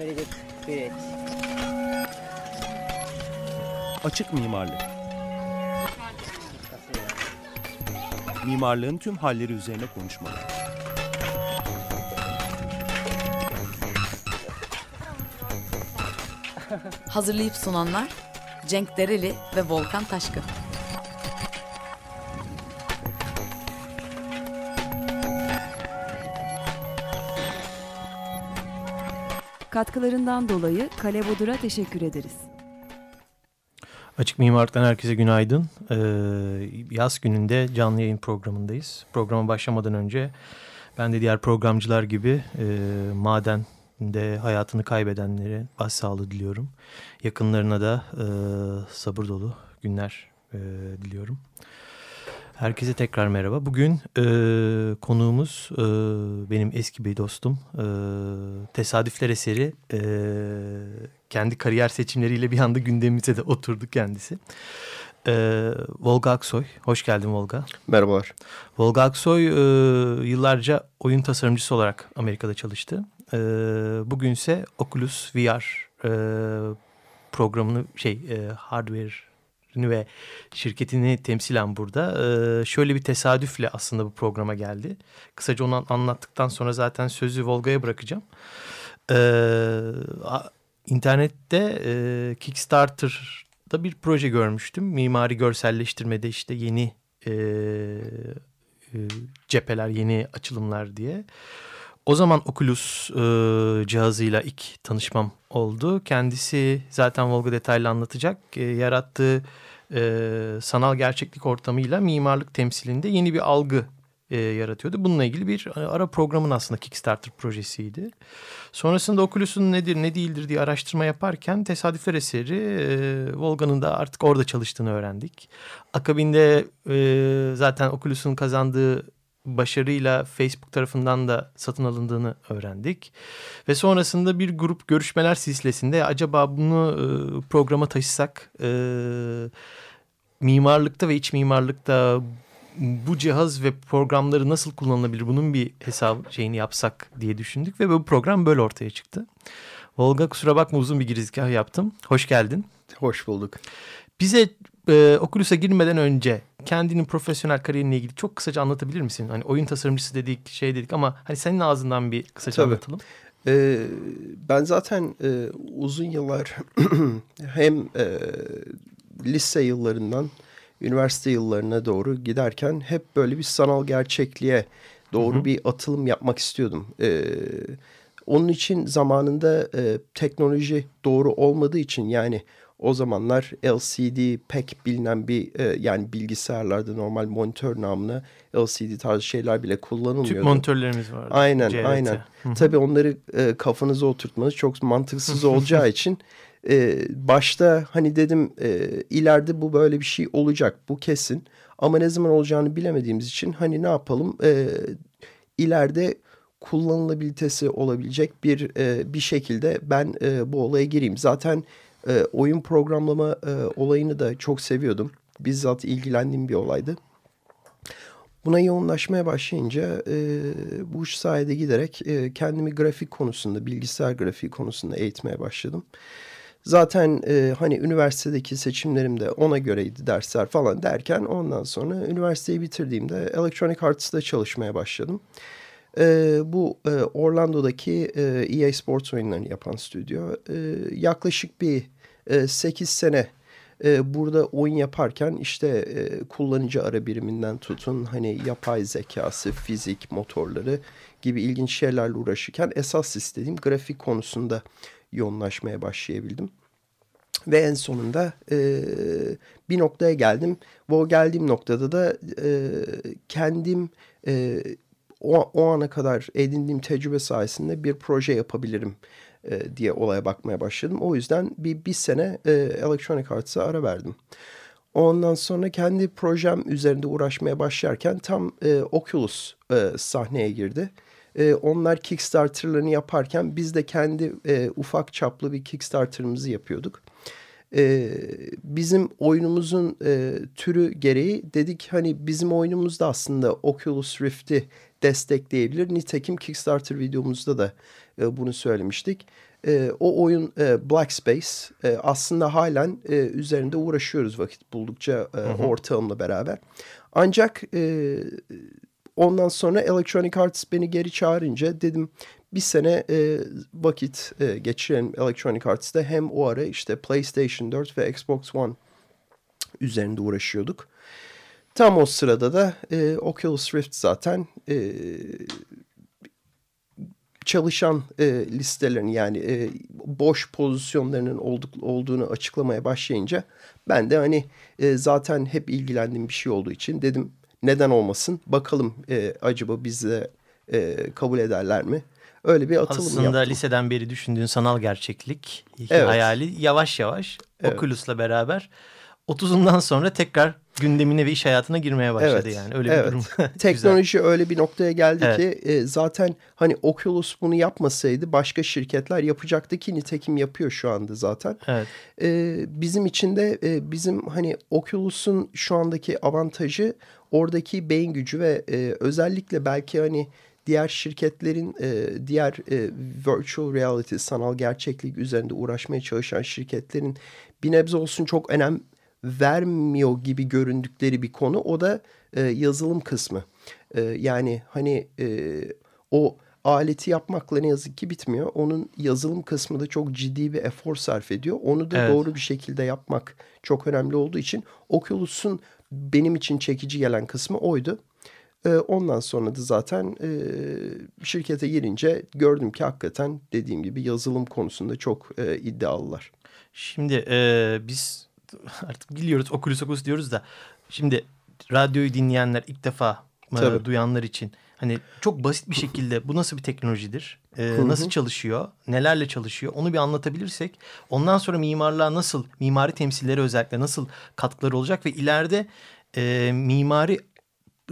Very good. Great. Açık mimarlık. Mimarlığın tüm halleri üzerine konuşmalar. Hazırlayıp sunanlar Cenk Dereli ve Volkan Taşkın. Katkılarından dolayı Kale Bodur'a teşekkür ederiz. Açık Mimarlık'tan herkese günaydın. Ee, yaz gününde canlı yayın programındayız. Programa başlamadan önce ben de diğer programcılar gibi e, madende hayatını kaybedenlere başsağlığı diliyorum. Yakınlarına da e, sabır dolu günler e, diliyorum. Herkese tekrar merhaba. Bugün e, konuğumuz e, benim eski bir dostum. E, tesadüfler eseri e, kendi kariyer seçimleriyle bir anda gündemimize de oturdu kendisi. E, Volga Aksoy. Hoş geldin Volga. Merhabalar. Volga Aksoy e, yıllarca oyun tasarımcısı olarak Amerika'da çalıştı. E, bugünse Oculus VR e, programını şey e, hardware ve şirketini temsilen burada. Ee, şöyle bir tesadüfle aslında bu programa geldi. Kısaca onu anlattıktan sonra zaten sözü Volga'ya bırakacağım. Ee, internette e, Kickstarter'da bir proje görmüştüm. Mimari görselleştirmede işte yeni e, e, cepheler, yeni açılımlar diye. O zaman Oculus e, cihazıyla ilk tanışmam oldu. Kendisi zaten Volga detaylı anlatacak. E, yarattığı e, sanal gerçeklik ortamıyla mimarlık temsilinde yeni bir algı e, yaratıyordu. Bununla ilgili bir e, ara programın aslında Kickstarter projesiydi. Sonrasında Oculus'un nedir ne değildir diye araştırma yaparken tesadüfler eseri e, Volga'nın da artık orada çalıştığını öğrendik. Akabinde e, zaten Oculus'un kazandığı başarıyla Facebook tarafından da satın alındığını öğrendik. Ve sonrasında bir grup görüşmeler silsilesinde acaba bunu e, programa taşısak e, mimarlıkta ve iç mimarlıkta bu cihaz ve programları nasıl kullanılabilir bunun bir hesap şeyini yapsak diye düşündük ve bu program böyle ortaya çıktı. Volga kusura bakma uzun bir girizgah yaptım. Hoş geldin. Hoş bulduk. Bize e, Oculus'a girmeden önce kendinin profesyonel kariyerinle ilgili çok kısaca anlatabilir misin? Hani oyun tasarımcısı dedik, şey dedik ama hani senin ağzından bir kısaca Tabii. anlatalım. Ee, ben zaten e, uzun yıllar hem e, lise yıllarından üniversite yıllarına doğru giderken hep böyle bir sanal gerçekliğe doğru Hı -hı. bir atılım yapmak istiyordum. Ee, onun için zamanında e, teknoloji doğru olmadığı için yani o zamanlar LCD pek bilinen bir e, yani bilgisayarlarda normal monitör namına LCD tarzı şeyler bile kullanılmıyordu. Tüp monitörlerimiz vardı. Aynen CRT. aynen. Tabii onları e, kafanıza oturtmanız çok mantıksız olacağı için e, başta hani dedim e, ileride bu böyle bir şey olacak bu kesin. Ama ne zaman olacağını bilemediğimiz için hani ne yapalım e, ileride kullanılabilitesi olabilecek bir e, bir şekilde ben e, bu olaya gireyim. Zaten e, oyun programlama e, olayını da çok seviyordum. Bizzat ilgilendiğim bir olaydı. Buna yoğunlaşmaya başlayınca e, bu iş sayede giderek e, kendimi grafik konusunda, bilgisayar grafiği konusunda eğitmeye başladım. Zaten e, hani üniversitedeki seçimlerim de ona göreydi dersler falan derken ondan sonra üniversiteyi bitirdiğimde Electronic Arts'ta çalışmaya başladım. E, bu e, Orlando'daki e, EA Sports oyunlarını yapan stüdyo e, yaklaşık bir e, 8 sene e, burada oyun yaparken işte e, kullanıcı ara biriminden tutun hani yapay zekası, fizik motorları gibi ilginç şeylerle uğraşırken esas istediğim grafik konusunda yoğunlaşmaya başlayabildim. Ve en sonunda e, bir noktaya geldim. O geldiğim noktada da e, kendim e, o, o ana kadar edindiğim tecrübe sayesinde bir proje yapabilirim e, diye olaya bakmaya başladım. O yüzden bir, bir sene e, Electronic Arts'a ara verdim. Ondan sonra kendi projem üzerinde uğraşmaya başlarken tam e, Oculus e, sahneye girdi. E, onlar Kickstarter'larını yaparken biz de kendi e, ufak çaplı bir Kickstarter'ımızı yapıyorduk. E, bizim oyunumuzun e, türü gereği dedik hani bizim oyunumuzda aslında Oculus Rift'i destekleyebilir. Nitekim Kickstarter videomuzda da e, bunu söylemiştik. E, o oyun e, Black Space e, aslında halen e, üzerinde uğraşıyoruz vakit buldukça e, ortağımla beraber. Ancak e, ondan sonra Electronic Arts beni geri çağırınca dedim bir sene e, vakit e, geçirelim Electronic Arts'ta. Hem o ara işte PlayStation 4 ve Xbox One üzerinde uğraşıyorduk. Tam o sırada da e, Oculus Rift zaten e, çalışan e, listelerin yani e, boş pozisyonlarının olduk, olduğunu açıklamaya başlayınca ben de hani e, zaten hep ilgilendiğim bir şey olduğu için dedim neden olmasın bakalım e, acaba bize e, kabul ederler mi? Öyle bir atılım Aslında yaptım. liseden beri düşündüğün sanal gerçeklik Evet. hayali yavaş yavaş Evet. Oculus'la beraber 30'undan sonra tekrar gündemine ve iş hayatına girmeye başladı Evet, yani. Öyle evet. bir durum. Teknoloji öyle bir noktaya geldi Evet. ki e, zaten hani Oculus bunu yapmasaydı başka şirketler yapacaktı ki nitekim yapıyor şu anda zaten. Evet. E, bizim için de e, bizim hani Oculus'un şu andaki avantajı oradaki beyin gücü ve e, özellikle belki hani diğer şirketlerin e, diğer e, virtual reality sanal gerçeklik üzerinde uğraşmaya çalışan şirketlerin bir nebze olsun çok önem vermiyor gibi göründükleri bir konu o da e, yazılım kısmı. E, yani hani e, o aleti yapmakla ne yazık ki bitmiyor. Onun yazılım kısmı da çok ciddi bir efor sarf ediyor. Onu da Evet. doğru bir şekilde yapmak çok önemli olduğu için Oculus'un benim için çekici gelen kısmı oydu. E, ondan sonra da zaten e, şirkete girince gördüm ki hakikaten dediğim gibi yazılım konusunda çok e, iddialılar. Şimdi e, biz artık biliyoruz Oculus Oculus diyoruz da şimdi radyoyu dinleyenler ilk defa Tabii. duyanlar için hani çok basit bir şekilde bu nasıl bir teknolojidir? E, nasıl çalışıyor? Nelerle çalışıyor? Onu bir anlatabilirsek ondan sonra mimarlığa nasıl mimari temsilleri özellikle nasıl katkıları olacak ve ileride e, mimari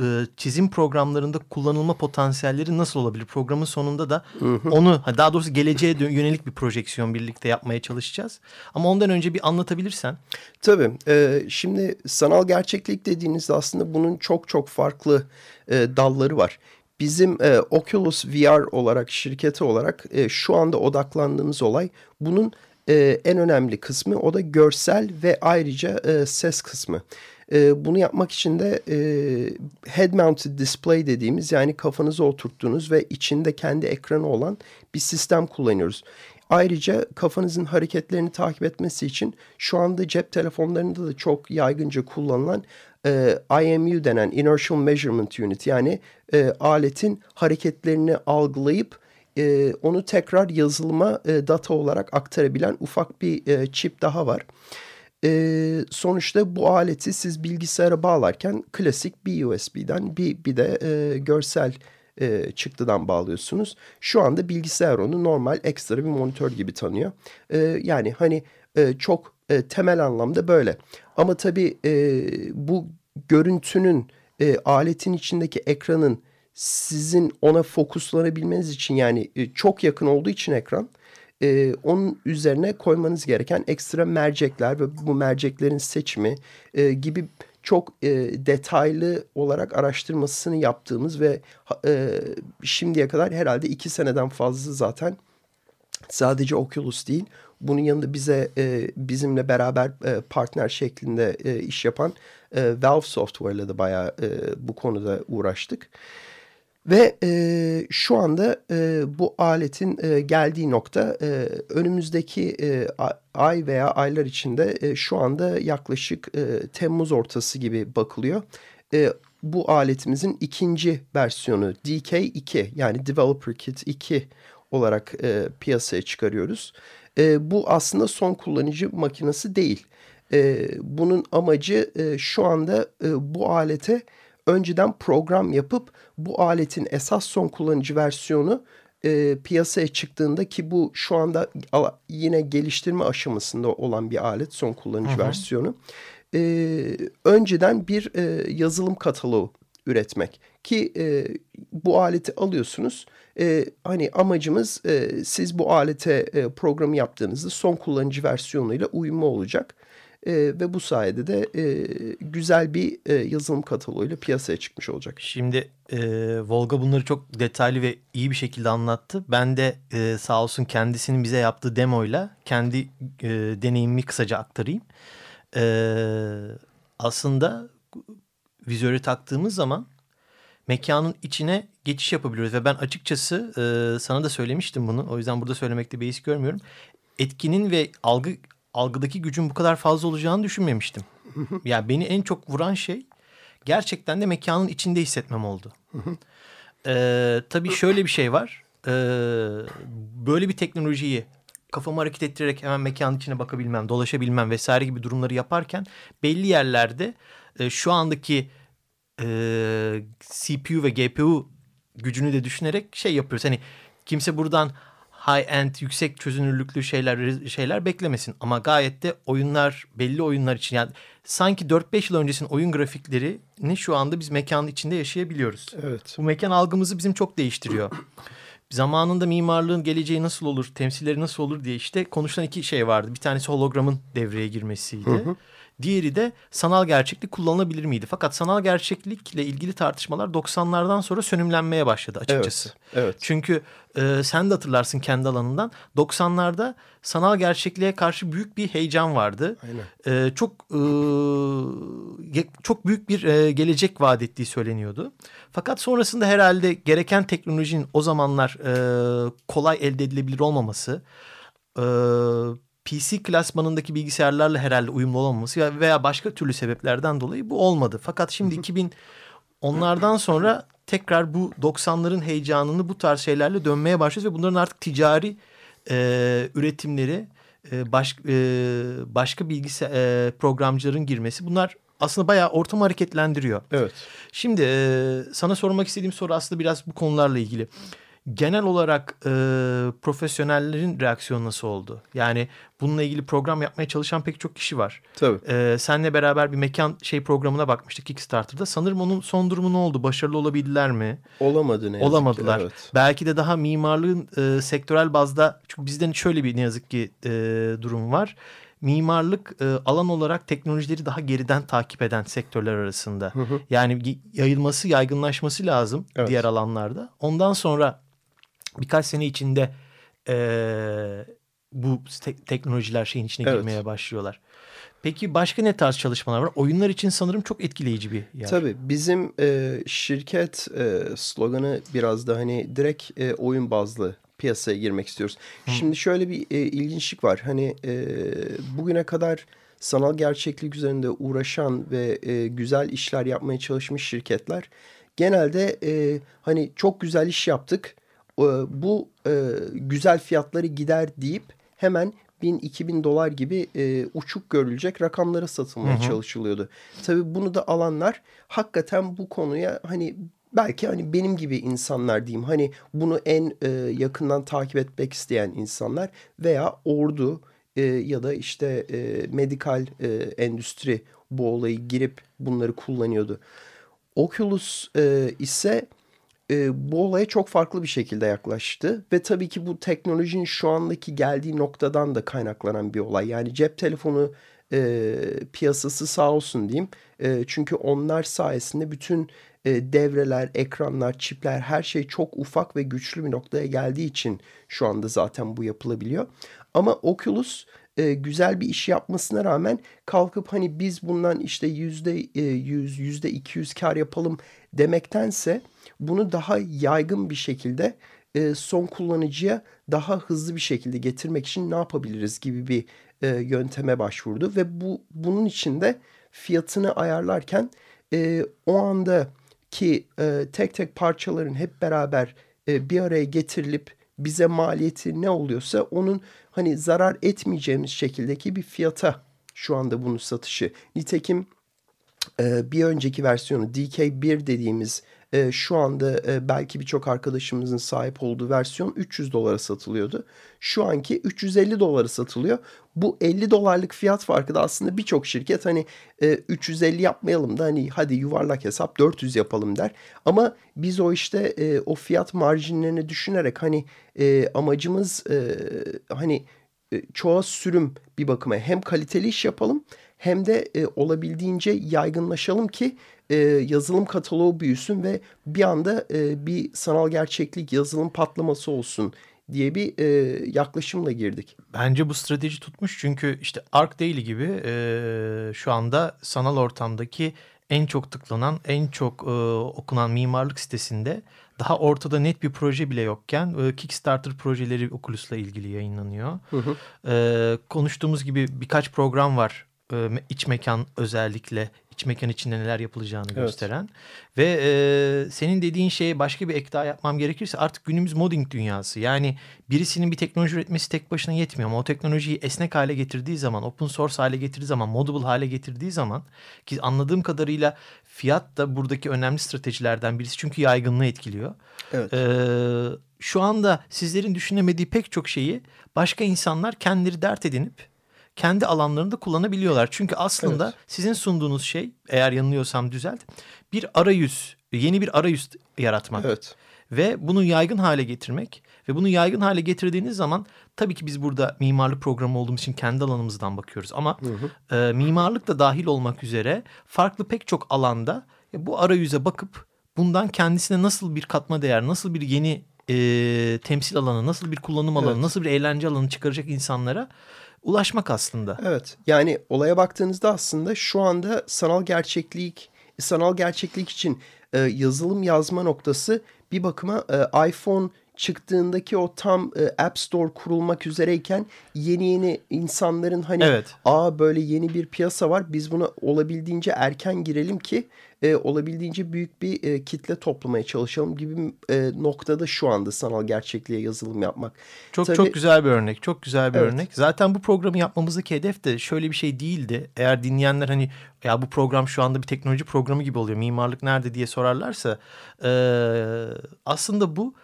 e, çizim programlarında kullanılma potansiyelleri nasıl olabilir? Programın sonunda da onu ha, daha doğrusu geleceğe yönelik bir projeksiyon birlikte yapmaya çalışacağız. Ama ondan önce bir anlatabilirsen. Tabii. e, şimdi sanal gerçeklik dediğinizde aslında bunun çok çok farklı e, dalları var. Bizim e, Oculus VR olarak şirketi olarak e, şu anda odaklandığımız olay bunun e, en önemli kısmı o da görsel ve ayrıca e, ses kısmı. E, bunu yapmak için de e, head mounted display dediğimiz yani kafanıza oturttuğunuz ve içinde kendi ekranı olan bir sistem kullanıyoruz. Ayrıca kafanızın hareketlerini takip etmesi için şu anda cep telefonlarında da çok yaygınca kullanılan e, IMU denen Inertial Measurement Unit yani e, aletin hareketlerini algılayıp e, onu tekrar yazılıma e, data olarak aktarabilen ufak bir e, çip daha var. Sonuçta bu aleti siz bilgisayara bağlarken klasik bir USB'den bir, bir de e, görsel e, çıktıdan bağlıyorsunuz. Şu anda bilgisayar onu normal ekstra bir monitör gibi tanıyor. E, yani hani e, çok e, temel anlamda böyle. Ama tabii e, bu görüntünün e, aletin içindeki ekranın sizin ona fokuslanabilmeniz için yani e, çok yakın olduğu için ekran e, onun üzerine koymanız gereken ekstra mercekler ve bu merceklerin seçimi e, gibi çok e, detaylı olarak araştırmasını yaptığımız ve e, şimdiye kadar herhalde iki seneden fazla zaten sadece Oculus değil bunun yanında bize e, bizimle beraber e, partner şeklinde e, iş yapan e, Valve Software ile de bayağı e, bu konuda uğraştık. Ve e, şu anda e, bu aletin e, geldiği nokta e, önümüzdeki e, ay veya aylar içinde e, şu anda yaklaşık e, Temmuz ortası gibi bakılıyor. E, bu aletimizin ikinci versiyonu DK2 yani Developer Kit 2 olarak e, piyasaya çıkarıyoruz. E, bu aslında son kullanıcı makinesi değil. E, bunun amacı e, şu anda e, bu alete önceden program yapıp bu aletin esas son kullanıcı versiyonu e, piyasaya çıktığında ki bu şu anda yine geliştirme aşamasında olan bir alet son kullanıcı versiyonu. E, önceden bir e, yazılım kataloğu üretmek ki e, bu aleti alıyorsunuz. E, hani amacımız e, siz bu alete e, programı yaptığınızda son kullanıcı versiyonuyla uyumlu olacak. E, ve bu sayede de e, güzel bir e, yazılım kataloğuyla piyasaya çıkmış olacak. Şimdi e, Volga bunları çok detaylı ve iyi bir şekilde anlattı. Ben de e, sağ olsun kendisinin bize yaptığı demoyla kendi e, deneyimimi kısaca aktarayım. E, aslında vizörü taktığımız zaman mekanın içine geçiş yapabiliyoruz. Ve ben açıkçası e, sana da söylemiştim bunu. O yüzden burada söylemekte beis görmüyorum. Etkinin ve algı algıdaki gücün bu kadar fazla olacağını düşünmemiştim. ya yani beni en çok vuran şey gerçekten de mekanın içinde hissetmem oldu. ee, tabii şöyle bir şey var. Ee, böyle bir teknolojiyi kafamı hareket ettirerek hemen mekanın içine bakabilmem, dolaşabilmem vesaire gibi durumları yaparken belli yerlerde e, şu andaki e, CPU ve GPU gücünü de düşünerek şey yapıyoruz. Hani kimse buradan high-end yüksek çözünürlüklü şeyler şeyler beklemesin. Ama gayet de oyunlar belli oyunlar için yani sanki 4-5 yıl öncesinin oyun grafiklerini şu anda biz mekanın içinde yaşayabiliyoruz. Evet. Bu mekan algımızı bizim çok değiştiriyor. Zamanında mimarlığın geleceği nasıl olur, temsilleri nasıl olur diye işte konuşulan iki şey vardı. Bir tanesi hologramın devreye girmesiydi. Hı hı. Diğeri de sanal gerçeklik kullanılabilir miydi? Fakat sanal gerçeklikle ilgili tartışmalar 90'lardan sonra sönümlenmeye başladı açıkçası. Evet. evet. Çünkü e, sen de hatırlarsın kendi alanından 90'larda sanal gerçekliğe karşı büyük bir heyecan vardı. Aynen. E, çok e, çok büyük bir e, gelecek vaat ettiği söyleniyordu. Fakat sonrasında herhalde gereken teknolojinin o zamanlar e, kolay elde edilebilir olmaması... E, PC klasmanındaki bilgisayarlarla herhalde uyumlu olmaması veya başka türlü sebeplerden dolayı bu olmadı. Fakat şimdi 2000 onlardan sonra tekrar bu 90'ların heyecanını bu tarz şeylerle dönmeye başlıyoruz ve bunların artık ticari e, üretimleri e, baş, e, başka bilgisayar e, programcıların girmesi bunlar aslında bayağı ortamı hareketlendiriyor. Evet. Şimdi e, sana sormak istediğim soru aslında biraz bu konularla ilgili genel olarak e, profesyonellerin reaksiyonu nasıl oldu? Yani bununla ilgili program yapmaya çalışan pek çok kişi var. Tabii. E, senle beraber bir mekan şey programına bakmıştık Kickstarter'da. Sanırım onun son durumu ne oldu? Başarılı olabildiler mi? Olamadı ne yazık Olamadılar. Ki, evet. Belki de daha mimarlığın e, sektörel bazda çünkü bizden şöyle bir ne yazık ki e, durum var. Mimarlık e, alan olarak teknolojileri daha geriden takip eden sektörler arasında. Hı hı. Yani yayılması, yaygınlaşması lazım evet. diğer alanlarda. Ondan sonra birkaç sene içinde e, bu te teknolojiler şeyin içine evet. girmeye başlıyorlar. Peki başka ne tarz çalışmalar var? Oyunlar için sanırım çok etkileyici bir yer. Tabii bizim e, şirket e, sloganı biraz da hani direkt e, oyun bazlı piyasaya girmek istiyoruz. Hı. Şimdi şöyle bir e, ilginçlik var. Hani e, bugüne kadar sanal gerçeklik üzerinde uğraşan ve e, güzel işler yapmaya çalışmış şirketler genelde e, hani çok güzel iş yaptık bu e, güzel fiyatları gider deyip hemen 1000-2000 dolar gibi e, uçuk görülecek rakamlara satılmaya hı hı. çalışılıyordu. Tabii bunu da alanlar hakikaten bu konuya hani belki hani benim gibi insanlar diyeyim hani bunu en e, yakından takip etmek isteyen insanlar veya ordu e, ya da işte e, medikal e, endüstri bu olayı girip bunları kullanıyordu. Oculus e, ise e, bu olaya çok farklı bir şekilde yaklaştı. Ve tabii ki bu teknolojinin şu andaki geldiği noktadan da kaynaklanan bir olay. Yani cep telefonu e, piyasası sağ olsun diyeyim. E, çünkü onlar sayesinde bütün e, devreler, ekranlar, çipler her şey çok ufak ve güçlü bir noktaya geldiği için şu anda zaten bu yapılabiliyor. Ama Oculus e, güzel bir iş yapmasına rağmen kalkıp hani biz bundan işte yüzde e, yüz, yüzde iki yüz kar yapalım demektense bunu daha yaygın bir şekilde e, son kullanıcıya daha hızlı bir şekilde getirmek için ne yapabiliriz gibi bir e, yönteme başvurdu. Ve bu bunun için de fiyatını ayarlarken e, o andaki e, tek tek parçaların hep beraber e, bir araya getirilip bize maliyeti ne oluyorsa onun hani zarar etmeyeceğimiz şekildeki bir fiyata şu anda bunu satışı. Nitekim bir önceki versiyonu DK1 dediğimiz e, şu anda e, belki birçok arkadaşımızın sahip olduğu versiyon 300 dolara satılıyordu. Şu anki 350 dolara satılıyor. Bu 50 dolarlık fiyat farkı da aslında birçok şirket hani e, 350 yapmayalım da hani hadi yuvarlak hesap 400 yapalım der. Ama biz o işte e, o fiyat marjinlerini düşünerek hani e, amacımız e, hani e, çoğa sürüm bir bakıma hem kaliteli iş yapalım hem de e, olabildiğince yaygınlaşalım ki e, yazılım kataloğu büyüsün ve bir anda e, bir sanal gerçeklik yazılım patlaması olsun diye bir e, yaklaşımla girdik. Bence bu strateji tutmuş çünkü işte Arc Daily gibi e, şu anda sanal ortamdaki en çok tıklanan, en çok e, okunan mimarlık sitesinde daha ortada net bir proje bile yokken e, Kickstarter projeleri Oculus'la ilgili yayınlanıyor. Hı hı. E, konuştuğumuz gibi birkaç program var e, iç mekan özellikle iç mekan içinde neler yapılacağını evet. gösteren ve e, senin dediğin şeye başka bir ek daha yapmam gerekirse artık günümüz modding dünyası. Yani birisinin bir teknoloji üretmesi tek başına yetmiyor ama o teknolojiyi esnek hale getirdiği zaman, open source hale getirdiği zaman, moddable hale getirdiği zaman ki anladığım kadarıyla fiyat da buradaki önemli stratejilerden birisi çünkü yaygınlığı etkiliyor. Evet. E, şu anda sizlerin düşünemediği pek çok şeyi başka insanlar kendileri dert edinip kendi alanlarında kullanabiliyorlar. Çünkü aslında evet. sizin sunduğunuz şey eğer yanılıyorsam düzelt bir arayüz, yeni bir arayüz yaratmak. Evet. Ve bunu yaygın hale getirmek ve bunu yaygın hale getirdiğiniz zaman tabii ki biz burada mimarlık programı olduğumuz için kendi alanımızdan bakıyoruz ama hı hı. E, mimarlık da dahil olmak üzere farklı pek çok alanda e, bu arayüze bakıp bundan kendisine nasıl bir katma değer, nasıl bir yeni e, temsil alanı, nasıl bir kullanım alanı, evet. nasıl bir eğlence alanı çıkaracak insanlara ulaşmak aslında. Evet yani olaya baktığınızda aslında şu anda sanal gerçeklik, sanal gerçeklik için e, yazılım yazma noktası bir bakıma e, iPhone çıktığındaki o tam e, App Store kurulmak üzereyken yeni yeni insanların hani evet. aa böyle yeni bir piyasa var biz buna olabildiğince erken girelim ki e, olabildiğince büyük bir e, kitle toplamaya çalışalım gibi e, noktada şu anda sanal gerçekliğe yazılım yapmak. Çok Tabii, çok güzel bir örnek. Çok güzel bir evet. örnek. Zaten bu programı yapmamızdaki hedef de şöyle bir şey değildi. Eğer dinleyenler hani ya bu program şu anda bir teknoloji programı gibi oluyor. Mimarlık nerede diye sorarlarsa e, aslında bu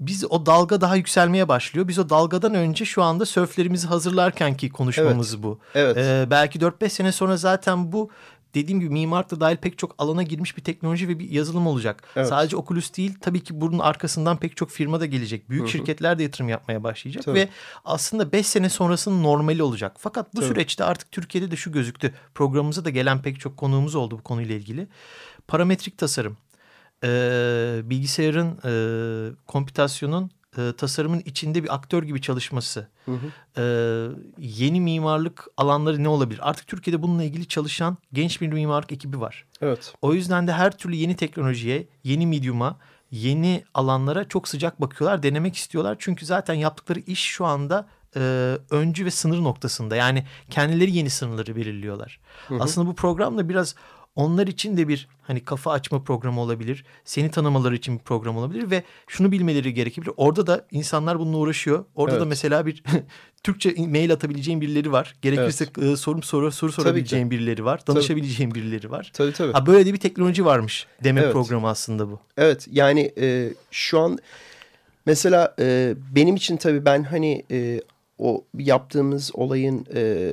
biz o dalga daha yükselmeye başlıyor. Biz o dalgadan önce şu anda sörflerimizi hazırlarken ki konuşmamız evet. bu. Evet. Ee, belki 4-5 sene sonra zaten bu dediğim gibi mimarlıkta dahil pek çok alana girmiş bir teknoloji ve bir yazılım olacak. Evet. Sadece Oculus değil tabii ki bunun arkasından pek çok firma da gelecek. Büyük Hı -hı. şirketler de yatırım yapmaya başlayacak tabii. ve aslında 5 sene sonrasının normali olacak. Fakat bu tabii. süreçte artık Türkiye'de de şu gözüktü. Programımıza da gelen pek çok konuğumuz oldu bu konuyla ilgili. Parametrik tasarım. Ee, bilgisayarın, e, kompütasyonun e, tasarımın içinde bir aktör gibi çalışması. Hı hı. E, yeni mimarlık alanları ne olabilir? Artık Türkiye'de bununla ilgili çalışan genç bir mimarlık ekibi var. Evet. O yüzden de her türlü yeni teknolojiye, yeni medyuma, yeni alanlara çok sıcak bakıyorlar, denemek istiyorlar. Çünkü zaten yaptıkları iş şu anda e, öncü ve sınır noktasında. Yani kendileri yeni sınırları belirliyorlar. Hı hı. Aslında bu programda biraz onlar için de bir hani kafa açma programı olabilir. Seni tanımaları için bir program olabilir ve şunu bilmeleri gerekebilir. Orada da insanlar bununla uğraşıyor. Orada evet. da mesela bir Türkçe mail atabileceğin birileri var. Gerekirse evet. e, sorum soru soru sorabileceğin birileri var. Danışabileceğin tabii. birileri var. Tabii tabii. Ha böyle de bir teknoloji varmış deme evet. programı aslında bu. Evet yani e, şu an mesela e, benim için tabii ben hani e, o yaptığımız olayın e,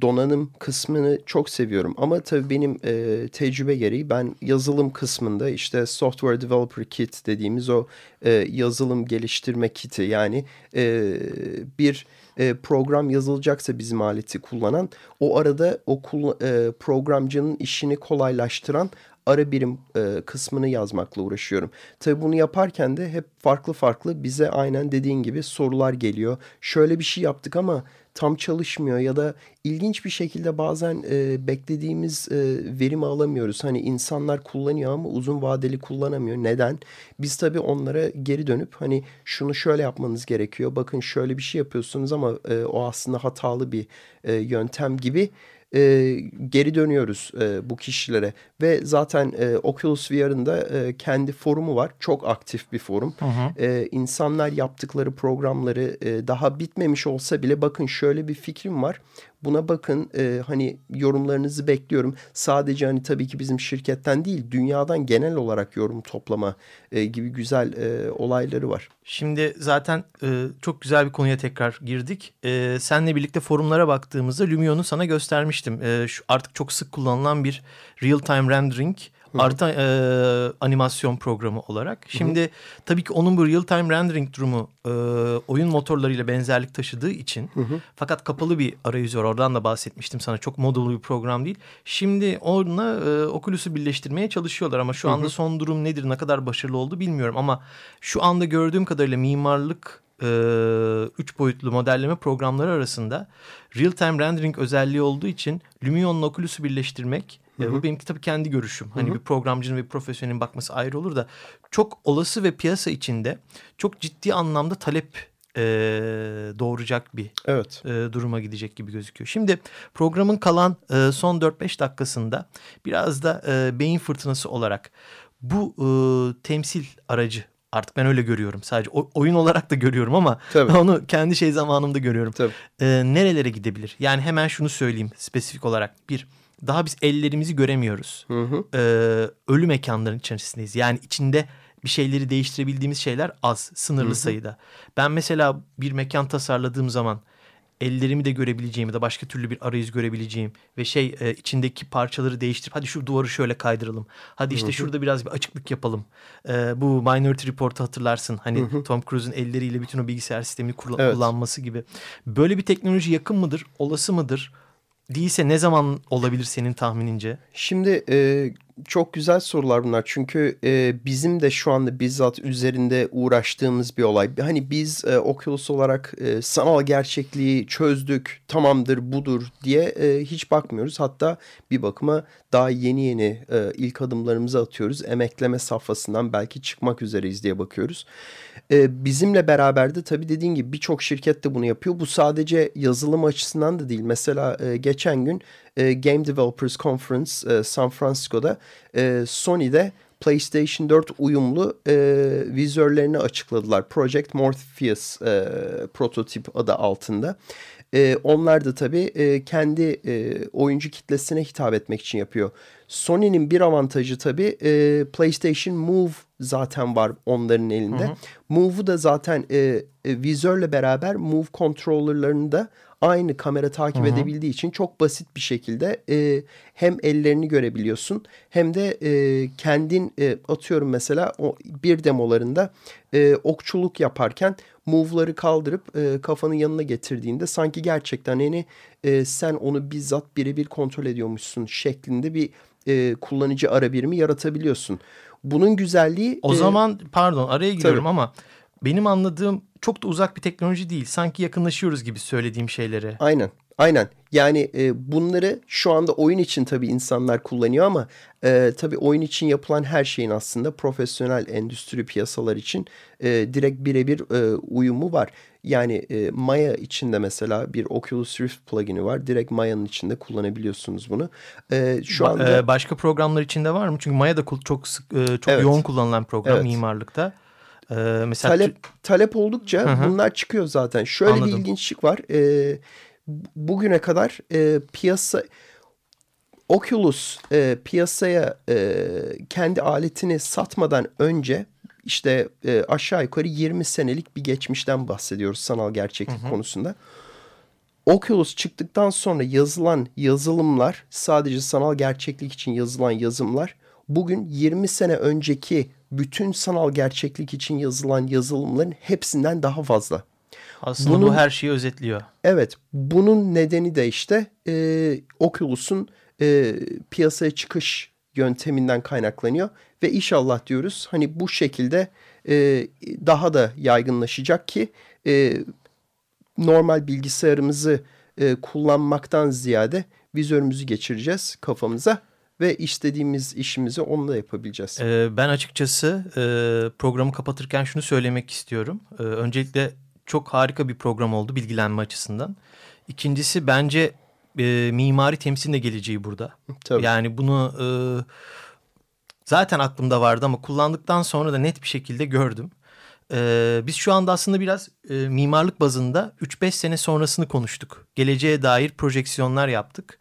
donanım kısmını çok seviyorum. Ama tabii benim e, tecrübe gereği ben yazılım kısmında işte Software Developer Kit dediğimiz o e, yazılım geliştirme kiti yani e, bir e, program yazılacaksa bizim aleti kullanan o arada o e, programcının işini kolaylaştıran ara birim e, kısmını yazmakla uğraşıyorum. Tabii bunu yaparken de hep farklı farklı bize aynen dediğin gibi sorular geliyor. Şöyle bir şey yaptık ama tam çalışmıyor ya da ilginç bir şekilde bazen e, beklediğimiz e, verimi alamıyoruz. Hani insanlar kullanıyor ama uzun vadeli kullanamıyor. Neden? Biz tabii onlara geri dönüp hani şunu şöyle yapmanız gerekiyor. Bakın şöyle bir şey yapıyorsunuz ama e, o aslında hatalı bir e, yöntem gibi e, geri dönüyoruz e, bu kişilere. Ve zaten e, Oculus VR'ın da e, kendi forumu var. Çok aktif bir forum. Hı hı. E, insanlar yaptıkları programları e, daha bitmemiş olsa bile bakın şöyle bir fikrim var. Buna bakın e, hani yorumlarınızı bekliyorum. Sadece hani tabii ki bizim şirketten değil dünyadan genel olarak yorum toplama e, gibi güzel e, olayları var. Şimdi zaten e, çok güzel bir konuya tekrar girdik. E, senle birlikte forumlara baktığımızda Lumion'u sana göstermiştim. E, şu artık çok sık kullanılan bir real time rendering Artı e, animasyon programı olarak. Şimdi tabii ki onun bu real time rendering durumu e, oyun motorlarıyla benzerlik taşıdığı için fakat kapalı bir arayüzü var. Oradan da bahsetmiştim sana. Çok modulu bir program değil. Şimdi onunla e, Oculus'u birleştirmeye çalışıyorlar ama şu anda son durum nedir? Ne kadar başarılı oldu bilmiyorum ama şu anda gördüğüm kadarıyla mimarlık e, üç boyutlu modelleme programları arasında real time rendering özelliği olduğu için Lumion'la Oculus'u birleştirmek e, bu benimki tabii kendi görüşüm. Hani bir programcının ve bir profesyonelin bakması ayrı olur da çok olası ve piyasa içinde çok ciddi anlamda talep e, doğuracak bir Evet. e, duruma gidecek gibi gözüküyor. Şimdi programın kalan e, son 4-5 dakikasında biraz da e, beyin fırtınası olarak bu e, temsil aracı artık ben öyle görüyorum. Sadece o- oyun olarak da görüyorum ama Tabii. onu kendi şey zamanımda görüyorum. Tabii. E, nerelere gidebilir? Yani hemen şunu söyleyeyim spesifik olarak. Bir, daha biz ellerimizi göremiyoruz. Hı hı. E, ölü mekanların içerisindeyiz. Yani içinde bir şeyleri değiştirebildiğimiz şeyler az, sınırlı sayıda. Ben mesela bir mekan tasarladığım zaman ellerimi de görebileceğim ya da başka türlü bir arayüz görebileceğim ve şey e, içindeki parçaları değiştirip hadi şu duvarı şöyle kaydıralım. Hadi işte şurada biraz bir açıklık yapalım. E, bu Minority Report'u hatırlarsın. Hani Tom Cruise'un elleriyle bütün o bilgisayar sistemini kurla- Evet. kullanması gibi. Böyle bir teknoloji yakın mıdır? Olası mıdır? Değilse ne zaman olabilir senin tahminince? Şimdi e, çok güzel sorular bunlar. Çünkü e, bizim de şu anda bizzat üzerinde uğraştığımız bir olay. Hani biz e, Oculus olarak e, sanal gerçekliği çözdük, tamamdır, budur diye e, hiç bakmıyoruz. Hatta bir bakıma daha yeni yeni e, ilk adımlarımızı atıyoruz. Emekleme safhasından belki çıkmak üzereyiz diye bakıyoruz. E, bizimle beraber de tabii dediğin gibi birçok şirket de bunu yapıyor. Bu sadece yazılım açısından da değil. Mesela e, geçen gün e, Game Developers Conference e, San Francisco'da Sony'de PlayStation 4 uyumlu e, vizörlerini açıkladılar. Project Morpheus e, prototip adı altında. E, onlar da tabii e, kendi e, oyuncu kitlesine hitap etmek için yapıyor. Sony'nin bir avantajı tabii e, PlayStation Move zaten var onların elinde. Move'u da zaten e, e, vizörle beraber Move controller'larını da aynı kamera takip edebildiği için çok basit bir şekilde e, hem ellerini görebiliyorsun hem de e, kendin e, atıyorum mesela o bir demolarında e, okçuluk yaparken move'ları kaldırıp e, kafanın yanına getirdiğinde sanki gerçekten yani e, sen onu bizzat birebir kontrol ediyormuşsun şeklinde bir e, kullanıcı ara birimi yaratabiliyorsun. Bunun güzelliği O e, zaman pardon araya giriyorum tabii. ama benim anladığım çok da uzak bir teknoloji değil. Sanki yakınlaşıyoruz gibi söylediğim şeylere. Aynen. Aynen. Yani e, bunları şu anda oyun için tabii insanlar kullanıyor ama e, tabii oyun için yapılan her şeyin aslında profesyonel endüstri piyasalar için e, direkt birebir e, uyumu var. Yani e, Maya içinde mesela bir Oculus Rift plugin'i var. Direkt Maya'nın içinde kullanabiliyorsunuz bunu. E, şu anda e, başka programlar içinde var mı? Çünkü Maya da çok sık, e, çok Evet. yoğun kullanılan program Evet. mimarlıkta. E, mesela talep talep oldukça Hı hı. bunlar çıkıyor zaten. Şöyle bir Anladım. ilginçlik var. Ee, bu- bugüne kadar e, piyasa Oculus e, piyasaya e, kendi aletini satmadan önce işte e, aşağı yukarı 20 senelik bir geçmişten bahsediyoruz sanal gerçeklik konusunda. Oculus çıktıktan sonra yazılan yazılımlar sadece sanal gerçeklik için yazılan yazılımlar bugün 20 sene önceki bütün sanal gerçeklik için yazılan yazılımların hepsinden daha fazla. aslında bu bunun- her şeyi özetliyor. Evet bunun nedeni de işte e, Oculus'un e, piyasaya çıkış yönteminden kaynaklanıyor. Ve inşallah diyoruz hani bu şekilde e, daha da yaygınlaşacak ki e, normal bilgisayarımızı e, kullanmaktan ziyade vizörümüzü geçireceğiz kafamıza ve istediğimiz işimizi onunla yapabileceğiz. E, ben açıkçası e, programı kapatırken şunu söylemek istiyorum. E, öncelikle çok harika bir program oldu bilgilenme açısından. İkincisi bence e, mimari temsilin de geleceği burada. Tabii. Yani bunu e, zaten aklımda vardı ama kullandıktan sonra da net bir şekilde gördüm. E, biz şu anda aslında biraz e, mimarlık bazında 3-5 sene sonrasını konuştuk. Geleceğe dair projeksiyonlar yaptık.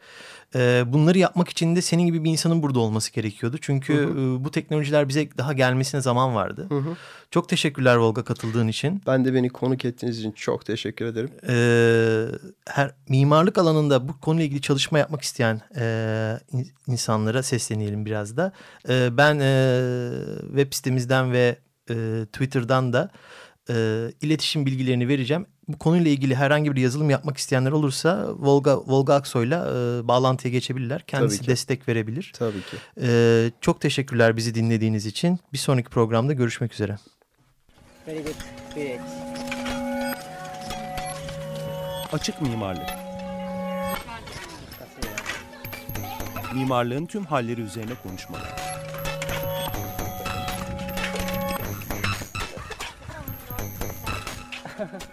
E, bunları yapmak için de senin gibi bir insanın burada olması gerekiyordu. Çünkü Hı hı. e, bu teknolojiler bize daha gelmesine zaman vardı. Hı hı. Çok teşekkürler Volga katıldığın için. Ben de beni konuk ettiğiniz için çok teşekkür ederim. Ee, her mimarlık alanında bu konuyla ilgili çalışma yapmak isteyen e, in- insanlara seslenelim biraz da. Ee, ben e, web sitemizden ve e, Twitter'dan da e, iletişim bilgilerini vereceğim. Bu konuyla ilgili herhangi bir yazılım yapmak isteyenler olursa Volga Volga Aksoy'la e, bağlantıya geçebilirler. Kendisi destek verebilir. Tabii ki. Ee, çok teşekkürler bizi dinlediğiniz için. Bir sonraki programda görüşmek üzere. Very good. Great. Açık mimarlık. Mimarlığın tüm halleri üzerine konuşmalar.